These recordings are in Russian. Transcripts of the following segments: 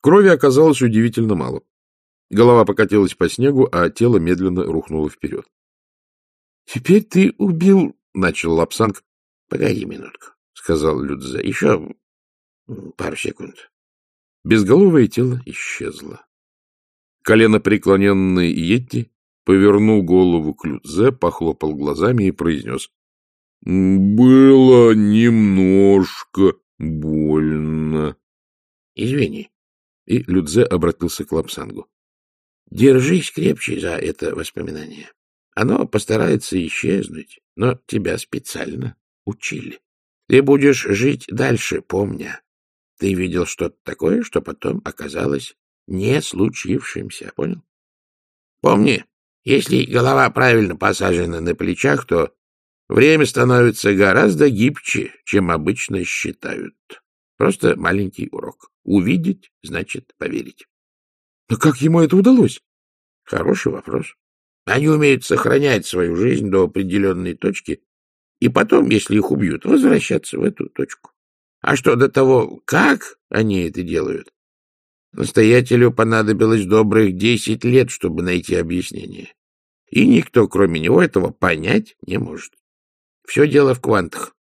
Крови оказалось удивительно мало. Голова покатилась по снегу, а тело медленно рухнуло вперед. — Теперь ты убил... — начал Лапсанг. — Погоди минутку, — сказал Людзе. — Еще пару секунд. Безголовое тело исчезло. Колено преклоненный Йетти повернул голову к Людзе, похлопал глазами и произнес. — Было немножко больно. — Извини. И Людзе обратился к Лапсангу. — Держись крепче за это воспоминание. Оно постарается исчезнуть, но тебя специально учили. Ты будешь жить дальше, помня. Ты видел что-то такое, что потом оказалось не случившимся, понял? Помни, если голова правильно посажена на плечах, то время становится гораздо гибче, чем обычно считают. Просто маленький урок. Увидеть значит поверить. Но как ему это удалось? Хороший вопрос. Они умеют сохранять свою жизнь до определенной точки и потом, если их убьют, возвращаться в эту точку. А что до того, как они это делают, настоятелю понадобилось добрых десять лет, чтобы найти объяснение. И никто, кроме него, этого понять не может. Все дело в квантах.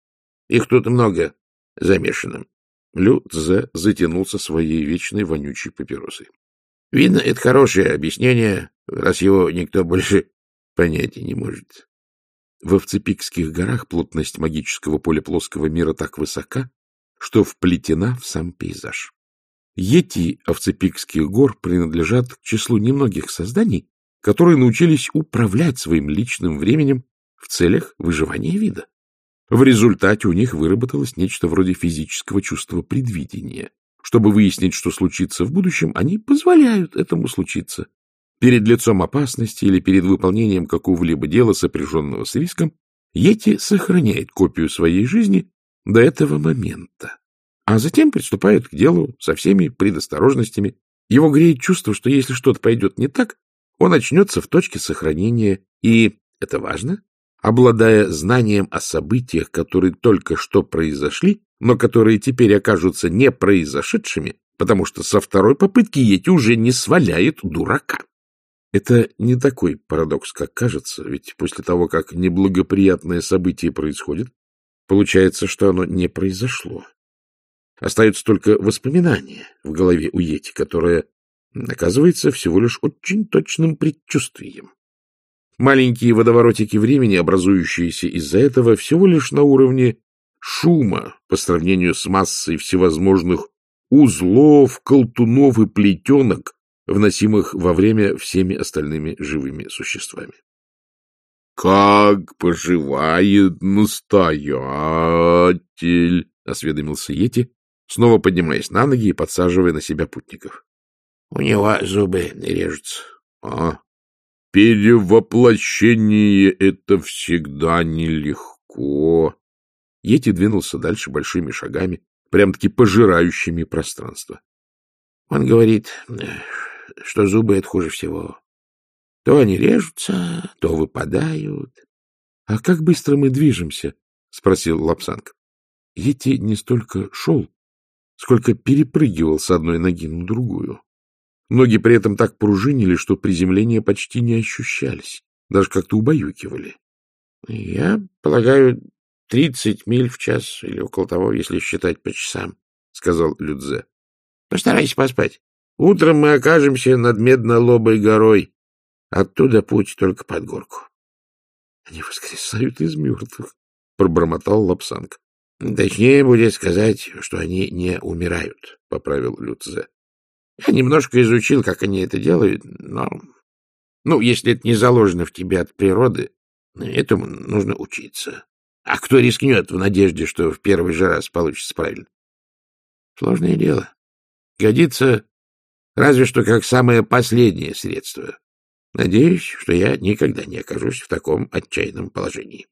Их тут много замешанным. Лю Цзэ затянулся своей вечной вонючей папиросой. Видно, это хорошее объяснение, раз его никто больше понять не может. В Овцепикских горах плотность магического поля плоского мира так высока, что вплетена в сам пейзаж. Йети Овцепикских гор принадлежат к числу немногих созданий, которые научились управлять своим личным временем в целях выживания вида. В результате у них выработалось нечто вроде физического чувства предвидения. Чтобы выяснить, что случится в будущем, они позволяют этому случиться. Перед лицом опасности или перед выполнением какого-либо дела, сопряженного с риском, Йети сохраняет копию своей жизни до этого момента, а затем приступает к делу со всеми предосторожностями. Его греет чувство, что если что-то пойдет не так, он очнется в точке сохранения, и, это важно, обладая знанием о событиях, которые только что произошли, но которые теперь окажутся не произошедшими, потому что со второй попытки Йети уже не сваляет дурака. Это не такой парадокс, как кажется, ведь после того, как неблагоприятное событие происходит, получается, что оно не произошло. Остаются только воспоминания в голове у Йети, которое оказывается всего лишь очень точным предчувствием. Маленькие водоворотики времени, образующиеся из-за этого, всего лишь на уровне шума по сравнению с массой всевозможных узлов, колтунов и плетенок, вносимых во время всеми остальными живыми существами. — Как поживает настоятель? — осведомился Йети, снова поднимаясь на ноги и подсаживая на себя путников. — У него зубы режутся. — А, Перевоплощение — это всегда нелегко. Йети двинулся дальше большими шагами, прям-таки пожирающими пространство. Он говорит, что зубы — это хуже всего. То они режутся, то выпадают. — А как быстро мы движемся? — спросил Лапсанг. Йети не столько шел, сколько перепрыгивал с одной ноги на другую. Ноги при этом так пружинили, что приземления почти не ощущались, даже как-то убаюкивали. — Я полагаю, тридцать миль в час или около того, если считать по часам, — сказал Людзе. — Постарайся поспать. Утром мы окажемся над Меднолобой горой. Оттуда путь только под горку. — Они воскресают из мертвых, — пробормотал Лапсанг. — Точнее будет сказать, что они не умирают, — поправил Людзе. Я немножко изучил, как они это делают, но... Ну, если это не заложено в тебе от природы, этому нужно учиться. А кто рискнет в надежде, что в первый же раз получится правильно? Сложное дело. Годится разве что как самое последнее средство. Надеюсь, что я никогда не окажусь в таком отчаянном положении.